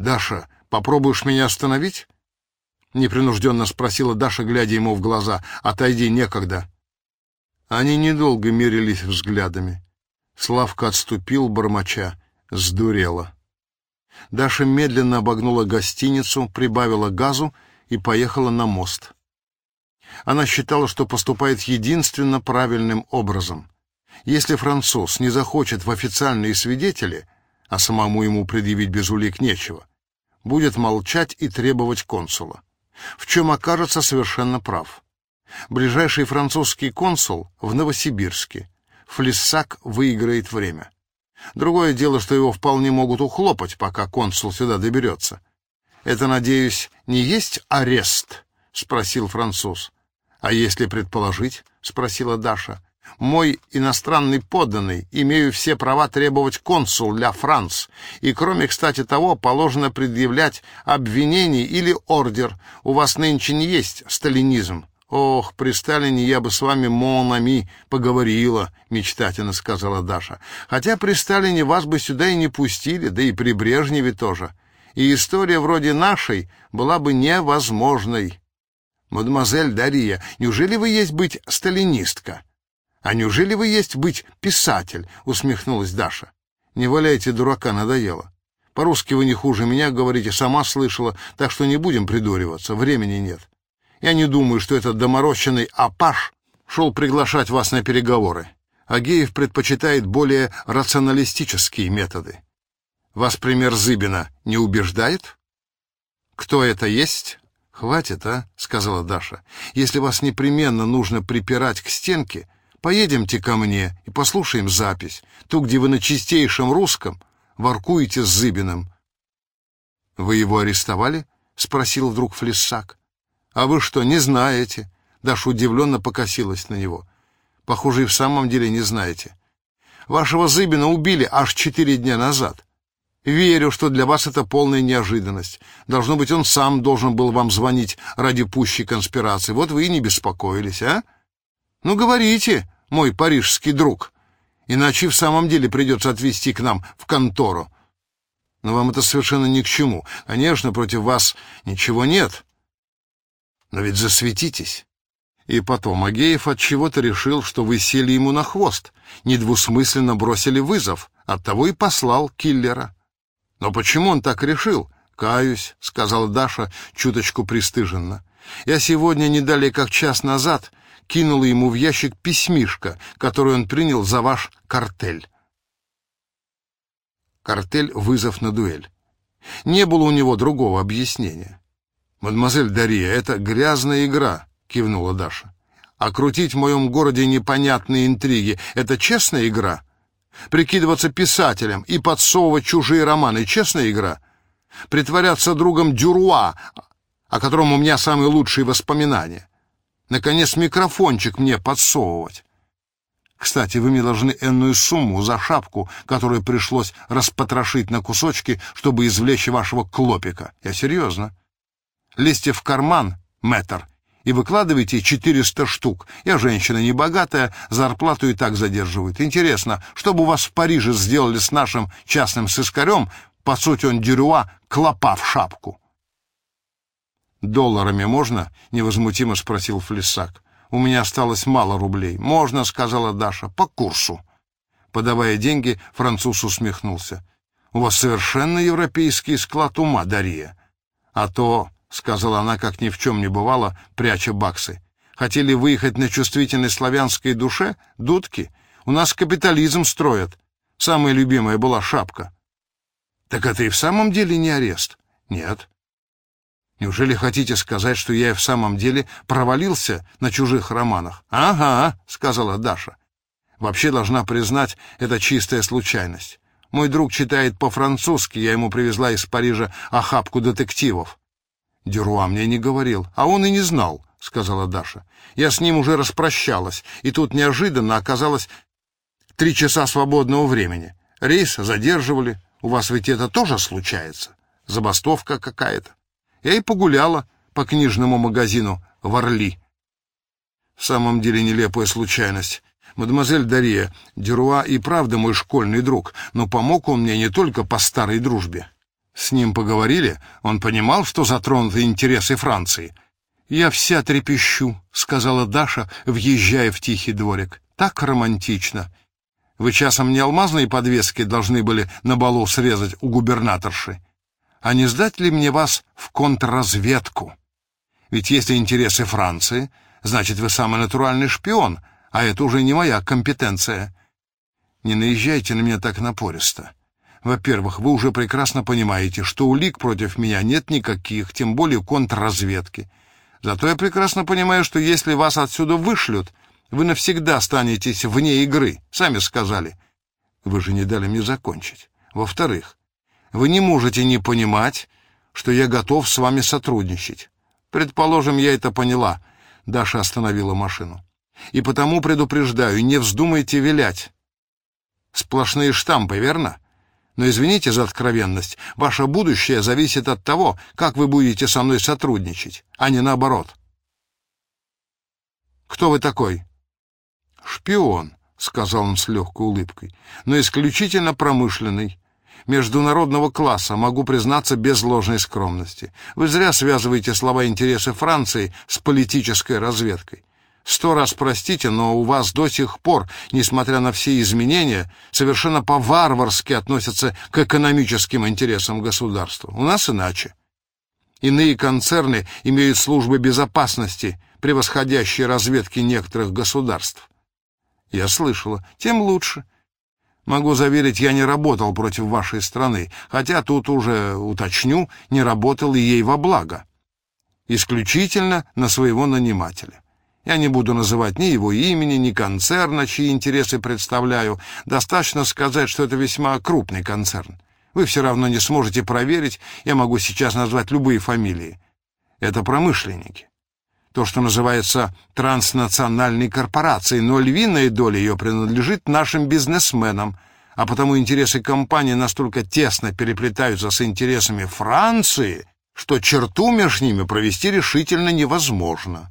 «Даша, попробуешь меня остановить?» Непринужденно спросила Даша, глядя ему в глаза. «Отойди, некогда». Они недолго мерились взглядами. Славка отступил, бормоча. Сдурела. Даша медленно обогнула гостиницу, прибавила газу и поехала на мост. Она считала, что поступает единственно правильным образом. Если француз не захочет в официальные свидетели, а самому ему предъявить без улик нечего, будет молчать и требовать консула, в чем окажется совершенно прав. Ближайший французский консул в Новосибирске. Флиссак выиграет время. Другое дело, что его вполне могут ухлопать, пока консул сюда доберется. «Это, надеюсь, не есть арест?» — спросил француз. «А если предположить?» — спросила Даша. «Мой иностранный подданный, имею все права требовать консул для Франц, и кроме, кстати, того, положено предъявлять обвинение или ордер. У вас нынче не есть сталинизм. «Ох, при Сталине я бы с вами, Монами, поговорила», — мечтательно сказала Даша. «Хотя при Сталине вас бы сюда и не пустили, да и при Брежневе тоже. И история вроде нашей была бы невозможной». «Мадемуазель Дария, неужели вы есть быть сталинистка?» «А неужели вы есть быть писатель?» — усмехнулась Даша. «Не валяйте дурака, надоело. По-русски вы не хуже меня говорите, сама слышала, так что не будем придуриваться, времени нет». Я не думаю, что этот доморощенный Апаш шел приглашать вас на переговоры. Агеев предпочитает более рационалистические методы. Вас пример Зыбина не убеждает? Кто это есть? Хватит, а, сказала Даша. Если вас непременно нужно припирать к стенке, поедемте ко мне и послушаем запись, ту, где вы на чистейшем русском воркуете с Зыбиным. Вы его арестовали? спросил вдруг Флиссак. «А вы что, не знаете?» Даша удивленно покосилась на него. «Похоже, и в самом деле не знаете. Вашего Зыбина убили аж четыре дня назад. Верю, что для вас это полная неожиданность. Должно быть, он сам должен был вам звонить ради пущей конспирации. Вот вы и не беспокоились, а? Ну, говорите, мой парижский друг. Иначе в самом деле придется отвезти к нам в контору. Но вам это совершенно ни к чему. Конечно, против вас ничего нет». Но ведь засветитесь. И потом Агеев от чего-то решил, что вы сели ему на хвост, недвусмысленно бросили вызов, оттого и послал киллера. Но почему он так решил? Каюсь, сказала Даша чуточку пристыженно. Я сегодня не далее как час назад кинула ему в ящик письмишко, которое он принял за ваш картель. Картель вызов на дуэль. Не было у него другого объяснения. «Мадемуазель Дария, это грязная игра», — кивнула Даша. «А крутить в моем городе непонятные интриги — это честная игра? Прикидываться писателем и подсовывать чужие романы — честная игра? Притворяться другом Дюруа, о котором у меня самые лучшие воспоминания? Наконец, микрофончик мне подсовывать?» Кстати, вы мне должны энную сумму за шапку, которую пришлось распотрошить на кусочки, чтобы извлечь вашего клопика. Я серьезно лезьте в карман, мэтр, и выкладывайте 400 штук. Я женщина небогатая, зарплату и так задерживают. Интересно, что бы у вас в Париже сделали с нашим частным сыскарем, по сути он дюрюа, клопа в шапку? «Долларами можно?» — невозмутимо спросил Флесак. «У меня осталось мало рублей». «Можно», — сказала Даша, — «по курсу». Подавая деньги, француз усмехнулся. «У вас совершенно европейский склад ума, Дария. А то — сказала она, как ни в чем не бывало, пряча баксы. «Хотели выехать на чувствительной славянской душе? Дудки? У нас капитализм строят. Самая любимая была шапка». «Так это и в самом деле не арест?» «Нет». «Неужели хотите сказать, что я и в самом деле провалился на чужих романах?» «Ага», — сказала Даша. «Вообще должна признать, это чистая случайность. Мой друг читает по-французски, я ему привезла из Парижа охапку детективов. Дюруа мне не говорил, а он и не знал, — сказала Даша. Я с ним уже распрощалась, и тут неожиданно оказалось три часа свободного времени. Рейс задерживали. У вас ведь это тоже случается? Забастовка какая-то. Я и погуляла по книжному магазину в Орли. В самом деле нелепая случайность. Мадемуазель Дария, Дюруа и правда мой школьный друг, но помог он мне не только по старой дружбе. С ним поговорили, он понимал, что затронуты интересы Франции. «Я вся трепещу», — сказала Даша, въезжая в тихий дворик. «Так романтично. Вы часом не алмазные подвески должны были на балу срезать у губернаторши? А не сдать ли мне вас в контрразведку? Ведь если интересы Франции, значит, вы самый натуральный шпион, а это уже не моя компетенция. Не наезжайте на меня так напористо. Во-первых, вы уже прекрасно понимаете, что улик против меня нет никаких, тем более контрразведки. Зато я прекрасно понимаю, что если вас отсюда вышлют, вы навсегда останетесь вне игры, сами сказали. Вы же не дали мне закончить. Во-вторых, вы не можете не понимать, что я готов с вами сотрудничать. Предположим, я это поняла. Даша остановила машину. И потому предупреждаю, не вздумайте вилять. Сплошные штампы, верно? Но извините за откровенность, ваше будущее зависит от того, как вы будете со мной сотрудничать, а не наоборот. Кто вы такой? Шпион, сказал он с легкой улыбкой, но исключительно промышленный. Международного класса, могу признаться без ложной скромности. Вы зря связываете слова интересы Франции с политической разведкой. Сто раз простите, но у вас до сих пор, несмотря на все изменения, совершенно по-варварски относятся к экономическим интересам государства. У нас иначе. Иные концерны имеют службы безопасности, превосходящие разведки некоторых государств. Я слышала. Тем лучше. Могу заверить, я не работал против вашей страны, хотя тут уже, уточню, не работал и ей во благо. Исключительно на своего нанимателя. Я не буду называть ни его имени, ни концерна, чьи интересы представляю. Достаточно сказать, что это весьма крупный концерн. Вы все равно не сможете проверить, я могу сейчас назвать любые фамилии. Это промышленники. То, что называется транснациональной корпорацией, но львиная доля ее принадлежит нашим бизнесменам, а потому интересы компании настолько тесно переплетаются с интересами Франции, что черту между ними провести решительно невозможно.